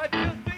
might just